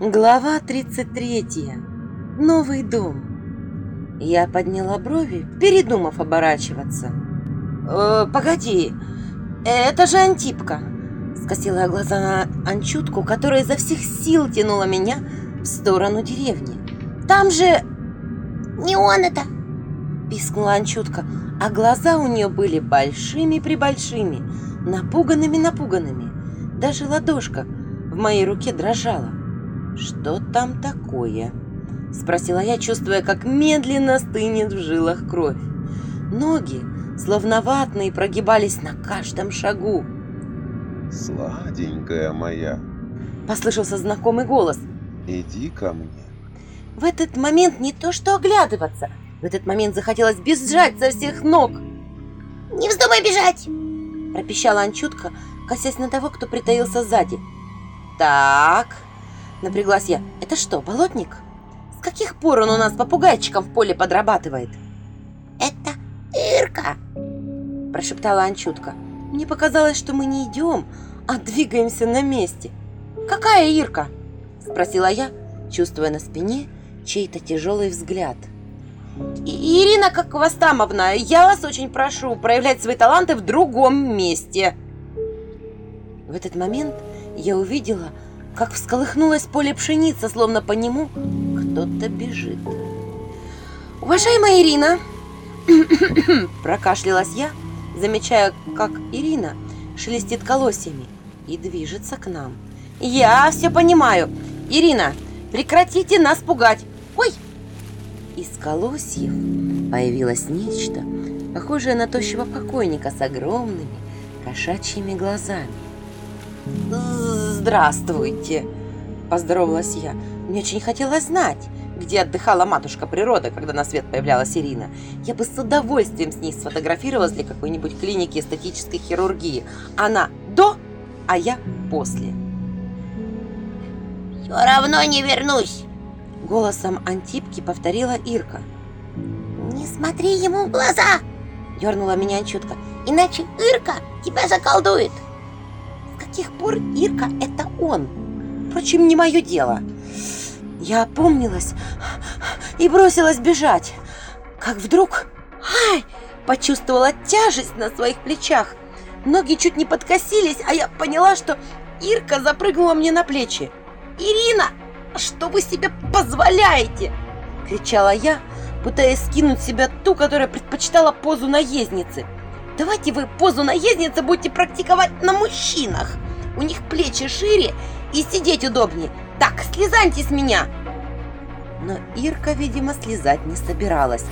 Глава 33. Новый дом. Я подняла брови, передумав оборачиваться. «Э, «Погоди, это же Антипка!» Скосила я глаза на Анчутку, которая изо всех сил тянула меня в сторону деревни. «Там же...» «Не он это!» Пискнула Анчутка, а глаза у нее были большими-пребольшими, напуганными-напуганными. Даже ладошка в моей руке дрожала. «Что там такое?» – спросила я, чувствуя, как медленно стынет в жилах кровь. Ноги, словно ватные, прогибались на каждом шагу. «Сладенькая моя, Послышался знакомый голос. иди ко мне». В этот момент не то что оглядываться, в этот момент захотелось бежать со всех ног. «Не вздумай бежать!» Пропищала Анчутка, косясь на того, кто притаился сзади. «Так...» Напряглась я. «Это что, болотник? С каких пор он у нас попугайчиком в поле подрабатывает?» «Это Ирка!» Прошептала Анчутка. Мне показалось, что мы не идем, а двигаемся на месте. «Какая Ирка?» Спросила я, чувствуя на спине чей-то тяжелый взгляд. «И- «Ирина Коквастамовна, я вас очень прошу проявлять свои таланты в другом месте!» В этот момент я увидела, как всколыхнулось поле пшеницы, словно по нему кто-то бежит. «Уважаемая Ирина!» Прокашлялась я, замечая, как Ирина шелестит колосьями и движется к нам. «Я все понимаю! Ирина, прекратите нас пугать! Ой!» Из колосьев появилось нечто, похожее на тощего покойника с огромными кошачьими глазами. «Здравствуйте!» – поздоровалась я. Мне очень хотелось знать, где отдыхала матушка природа, когда на свет появлялась Ирина. Я бы с удовольствием с ней сфотографировалась для какой-нибудь клиники эстетической хирургии. Она до, а я после. «Все равно не вернусь!» Голосом Антипки повторила Ирка. «Не смотри ему в глаза!» Дернула меня чутко. Иначе Ирка тебя заколдует! Каких пор Ирка – это он? Впрочем, не мое дело. Я опомнилась и бросилась бежать. Как вдруг ай, почувствовала тяжесть на своих плечах. Ноги чуть не подкосились, а я поняла, что Ирка запрыгнула мне на плечи. «Ирина, что вы себе позволяете?» – кричала я, пытаясь скинуть себя ту, которая предпочитала позу наездницы. «Давайте вы позу наездницы будете практиковать на мужчинах. У них плечи шире и сидеть удобнее. Так, слезайте с меня!» Но Ирка, видимо, слезать не собиралась.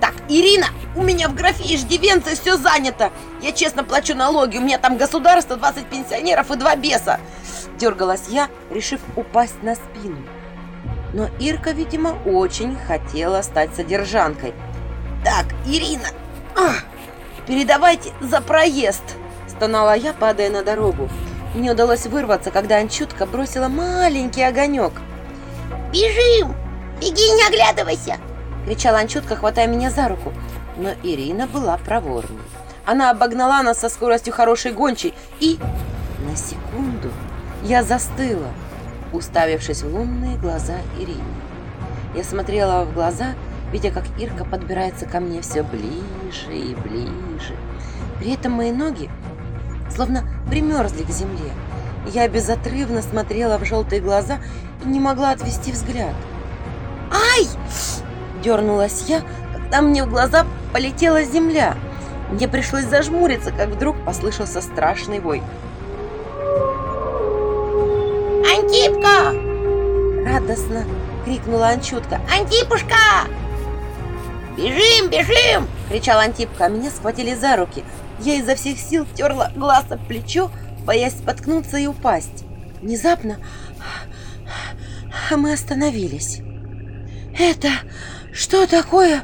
«Так, Ирина, у меня в графе иждивенцы все занято. Я честно плачу налоги, у меня там государство, 20 пенсионеров и два беса!» Дергалась я, решив упасть на спину. Но Ирка, видимо, очень хотела стать содержанкой. «Так, Ирина, ах, передавайте за проезд!» Стонала я, падая на дорогу. Мне удалось вырваться, когда Анчутка бросила маленький огонек. «Бежим! Беги, не оглядывайся!» Кричала Анчутка, хватая меня за руку. Но Ирина была проворней. Она обогнала нас со скоростью хорошей гончей и... На секунду я застыла, уставившись в лунные глаза Ирины. Я смотрела в глаза, видя, как Ирка подбирается ко мне все ближе и ближе. При этом мои ноги словно примерзли к земле. Я безотрывно смотрела в желтые глаза и не могла отвести взгляд. «Ай!» – дернулась я, когда мне в глаза полетела земля. Мне пришлось зажмуриться, как вдруг послышался страшный вой. «Антипка! Радостно крикнула Анчутка. Антипушка! Бежим, бежим!» – кричал Антипка, а меня схватили за руки. Я изо всех сил терла глаз об плечо, боясь споткнуться и упасть. Внезапно мы остановились. «Это что такое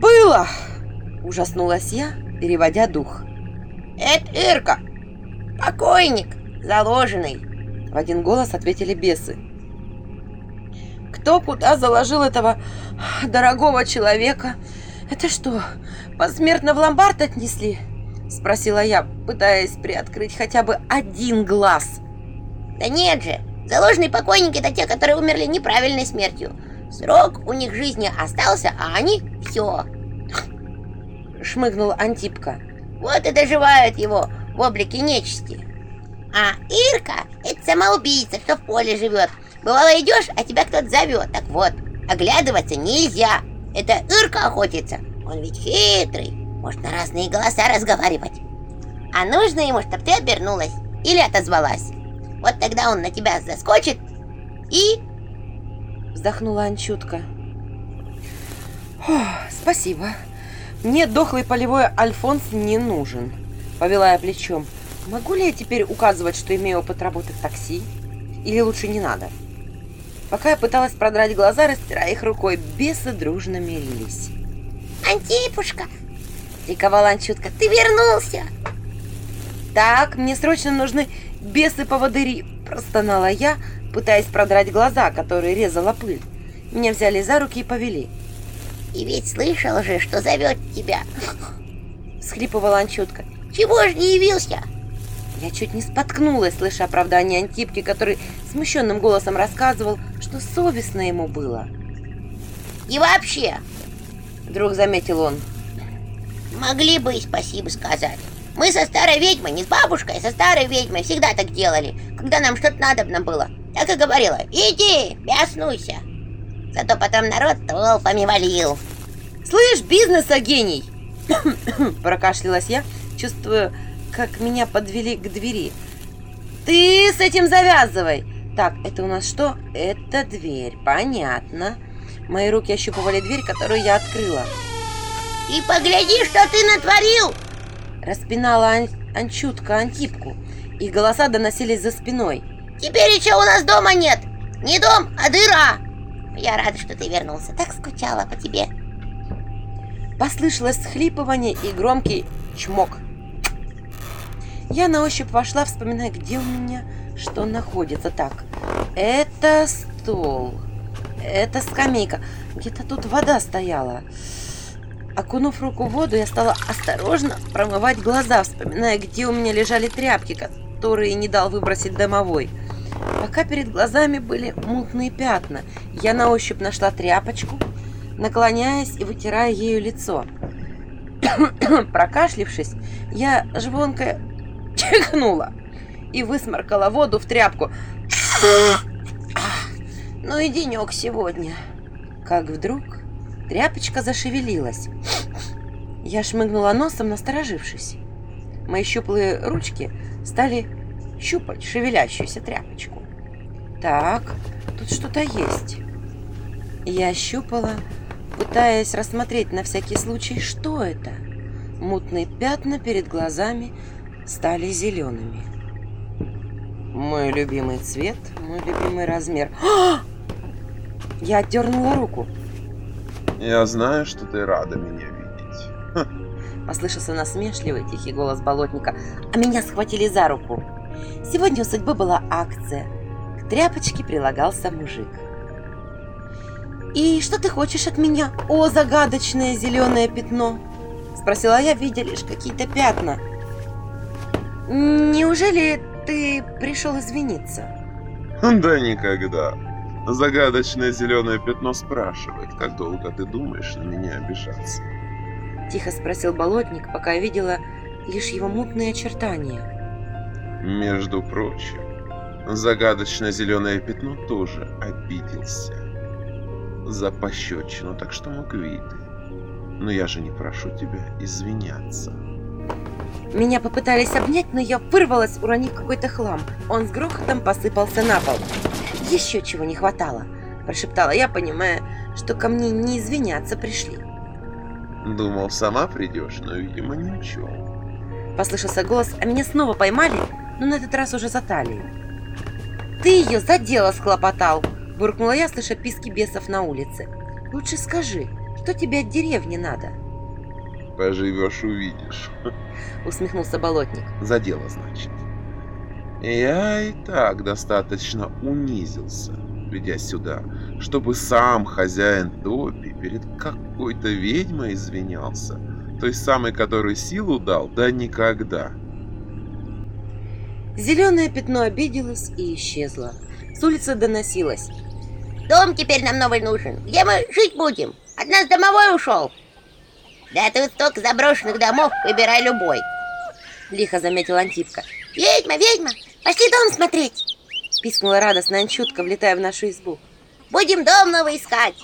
было?» – ужаснулась я, переводя дух. «Это Ирка! Покойник, заложенный!» В один голос ответили бесы. «Кто куда заложил этого дорогого человека? Это что, посмертно в ломбард отнесли?» Спросила я, пытаясь приоткрыть хотя бы один глаз. «Да нет же, Заложенные покойники это те, которые умерли неправильной смертью. Срок у них жизни остался, а они все. Шмыгнул Антипка. Вот и доживают его в облике нечисти. А Ирка — это самоубийца, что в поле живет. Бывало идешь, а тебя кто-то зовет. Так вот, оглядываться нельзя. Это Ирка охотится. Он ведь хитрый. Может на разные голоса разговаривать. А нужно ему, чтобы ты обернулась или отозвалась. Вот тогда он на тебя заскочит и... Вздохнула Анчутка. «Ох, спасибо. Мне дохлый полевой Альфонс не нужен. Повела я плечом. Могу ли я теперь указывать, что имею опыт работы в такси? Или лучше не надо? Пока я пыталась продрать глаза, растирая их рукой, бесы дружно мирились. Антипушка, ликовала Анчутка, ты вернулся. Так, мне срочно нужны бесы-поводыри, простонала я, пытаясь продрать глаза, которые резала пыль. Меня взяли за руки и повели. И ведь слышал же, что зовет тебя. Схлипывала Анчутка. Чего ж не явился? Я чуть не споткнулась, слыша оправдание Антипки, который смущенным голосом рассказывал, что совестно ему было. И вообще, Вдруг заметил он. Могли бы и спасибо сказать. Мы со старой ведьмой, не с бабушкой, а со старой ведьмой всегда так делали, когда нам что-то надобно было. Так и говорила, иди, бяснуйся. Зато потом народ толпами валил. «Слышь, бизнеса гений!» Прокашлялась я, чувствуя, как меня подвели к двери. «Ты с этим завязывай!» Так, это у нас что? Это дверь, понятно. Мои руки ощупывали дверь, которую я открыла. И погляди, что ты натворил! Распинала Ан- Анчутка Антипку, и голоса доносились за спиной. Теперь еще у нас дома нет. Не дом, а дыра. Я рада, что ты вернулся. Так скучала по тебе. Послышалось схлипывание и громкий чмок. Я на ощупь вошла, вспоминая, где у меня что находится. Так, это стол, это скамейка. Где-то тут вода стояла. Окунув руку в воду, я стала осторожно промывать глаза, вспоминая, где у меня лежали тряпки, которые не дал выбросить домовой. Пока перед глазами были мутные пятна, я на ощупь нашла тряпочку, наклоняясь и вытирая ею лицо. Прокашлившись, я звонко чихнула и высморкала воду в тряпку. Ну и денек сегодня. Как вдруг тряпочка зашевелилась. Я шмыгнула носом, насторожившись. Мои щуплые ручки стали щупать шевелящуюся тряпочку. Так, тут что-то есть. Я щупала, пытаясь рассмотреть на всякий случай, что это. Мутные пятна перед глазами стали зелеными. Мой любимый цвет, мой любимый размер. А! Я отдернула руку. Я знаю, что ты рада меня видеть. Послышался насмешливый тихий голос болотника, а меня схватили за руку. Сегодня у судьбы была акция. К тряпочке прилагался мужик. «И что ты хочешь от меня, о загадочное зеленое пятно?» Спросила я, видя лишь какие-то пятна. «Неужели ты пришел извиниться?» Да никогда. Загадочное зеленое пятно спрашивает, как долго ты думаешь на меня обижаться. Тихо спросил болотник, пока я видела лишь его мутные очертания. Между прочим, загадочное зеленое пятно тоже обиделся. За пощечину, так что мог виды. Но я же не прошу тебя извиняться. Меня попытались обнять, но я вырвалась, уронив какой-то хлам. Он с грохотом посыпался на пол. Еще чего не хватало, прошептала я, понимая, что ко мне не извиняться пришли. Думал, сама придешь, но, видимо, учел. Послышался голос, а меня снова поймали, но на этот раз уже за талию. «Ты ее за дело схлопотал!» – буркнула я, слыша писки бесов на улице. «Лучше скажи, что тебе от деревни надо?» Поживешь, увидишь. Усмехнулся болотник. За дело, значит. Я и так достаточно унизился, придя сюда, чтобы сам хозяин топи перед какой-то ведьмой извинялся, той самой, которой силу дал, да никогда. Зеленое пятно обиделось и исчезло. С улицы доносилось. Дом теперь нам новый нужен. Где мы жить будем? От нас домовой ушел. Да тут столько заброшенных домов, выбирай любой. Лихо заметил Антипка. Ведьма, ведьма, пошли дом смотреть. Пискнула радостно Анчутка, влетая в нашу избу. Будем дом новый искать.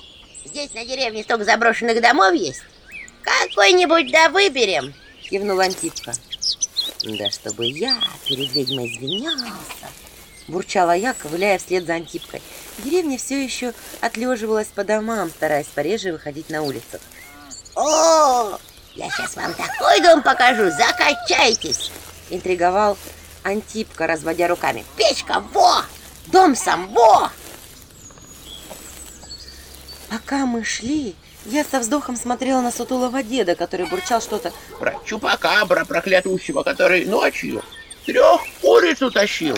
Здесь на деревне столько заброшенных домов есть. Какой-нибудь да выберем. Кивнул Антипка. Да чтобы я перед ведьмой извинялся. Бурчала я, ковыляя вслед за Антипкой. Деревня все еще отлеживалась по домам, стараясь пореже выходить на улицу. О, я сейчас вам такой дом покажу, закачайтесь. Интриговал Антипка, разводя руками. Печка, во! Дом сам, во! Пока мы шли, я со вздохом смотрела на сутулого деда, который бурчал что-то. Про чупакабра проклятущего, который ночью трех куриц утащил.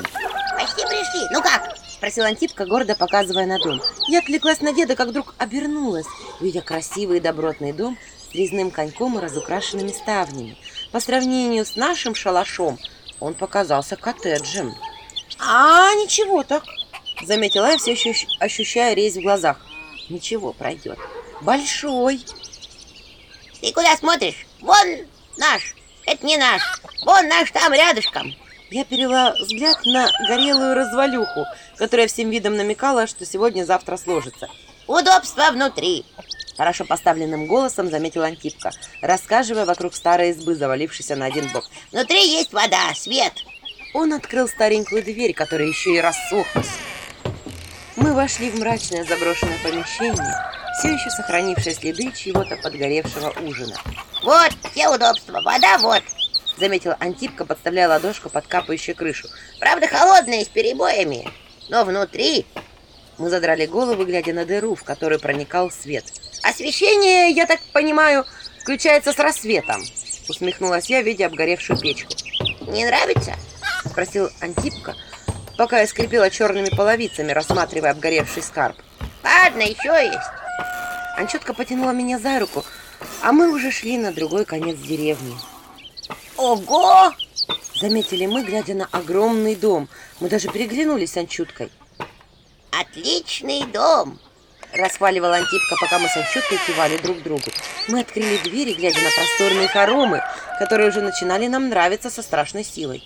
Почти пришли. Ну как? Спросил Антипка, гордо показывая на дом. Я отвлеклась на деда, как вдруг обернулась, видя красивый и добротный дом с резным коньком и разукрашенными ставнями. По сравнению с нашим шалашом, он показался коттеджем. А, ничего так, заметила я, все еще ощ- ощущая резь в глазах. Ничего, пройдет. Большой. Ты куда смотришь? Вон наш. Это не наш. Вон наш там рядышком. Я перевела взгляд на горелую развалюху, которая всем видом намекала, что сегодня-завтра сложится. Удобство внутри. Хорошо поставленным голосом заметил Антипка, рассказывая вокруг старой избы, завалившейся на один бок. Внутри есть вода, свет. Он открыл старенькую дверь, которая еще и рассохлась. Мы вошли в мрачное заброшенное помещение, все еще сохранившее следы чьего-то подгоревшего ужина. Вот, все удобства. Вода вот. Заметил Антипка, подставляя ладошку под капающую крышу. Правда, холодная, с перебоями. Но внутри Мы задрали головы, глядя на дыру, в которую проникал свет. Освещение, я так понимаю, включается с рассветом. Усмехнулась я, видя обгоревшую печку. не нравится? Спросил Антипка, пока я скрипела черными половицами, рассматривая обгоревший скарб. Ладно, еще есть. Анчутка потянула меня за руку, а мы уже шли на другой конец деревни. Ого! Заметили мы, глядя на огромный дом. Мы даже переглянулись с Анчуткой. Отличный дом. Расхваливала Антипка, пока мы с Анчуткой кивали друг другу. Мы открыли двери, глядя на просторные хоромы, которые уже начинали нам нравиться со страшной силой.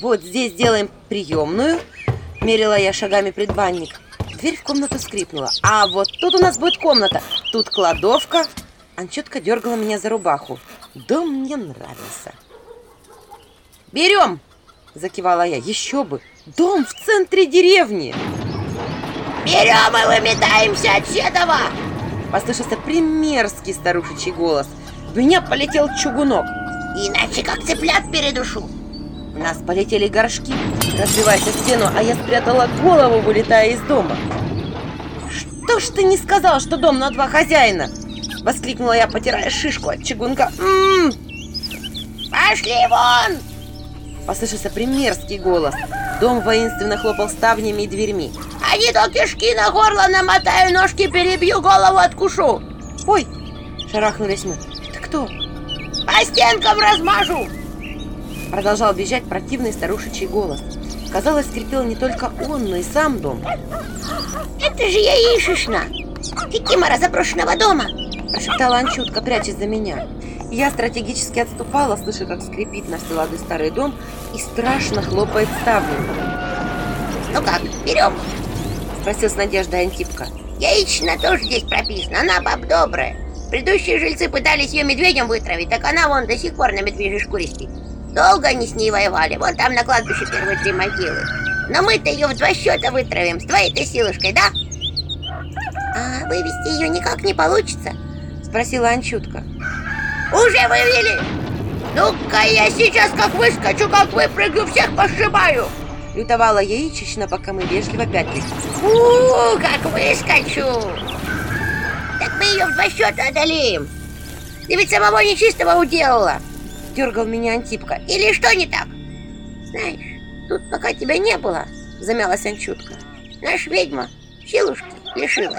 Вот здесь делаем приемную, мерила я шагами предбанник. Дверь в комнату скрипнула. А вот тут у нас будет комната, тут кладовка. Анчутка дергала меня за рубаху. Дом мне нравился. «Берем!» – закивала я. «Еще бы! Дом в центре деревни!» Берем и выметаемся отседова. Послышался примерский старушечий голос. В меня полетел чугунок. Иначе как цыплят передушу. В нас полетели горшки, разбиваясь о стену, а я спрятала голову, вылетая из дома. «Что ж ты не сказал, что дом на два хозяина?» Воскликнула я, потирая шишку от чугунка. «М-м-м!» Пошли вон! Послышался примерский голос. Дом воинственно хлопал ставнями и дверьми. Не то кишки на горло намотаю, ножки перебью, голову откушу. «Ой!» – шарахнулись мы. «Ты кто?» По стенкам размажу. Продолжал бежать противный старушечий голос. Казалось, скрипел не только он, но и сам дом. Это же яишишна. Кикимора заброшенного дома. Прошептала Анчутка, прячась за меня. Я стратегически отступала, слыша, как скрипит на все лады старый дом и страшно хлопает ставнями. Ну как, берем? Спросил с надеждой Антипка. Яичная тоже здесь прописана, она баб добрая. Предыдущие жильцы пытались ее медведем вытравить, так она вон до сих пор на медвежьей шкуре спит. Долго они с ней воевали, вот там на кладбище первые три могилы. Но мы-то ее в два счета вытравим, с твоей-то силушкой, да? А вывести ее никак не получится. Спросила Анчутка. Уже вывели! Ну-ка, я сейчас как выскочу, как выпрыгну, всех пошибаю! Лютовала яичечно, пока мы вежливо пятились. У, как выскочу! Так мы ее в два счета одолеем. Ты ведь самого нечистого уделала. Дергал меня Антипка. Или что не так? Знаешь, тут пока тебя не было, замялась Анчутка. Наша ведьма силушки лишилась.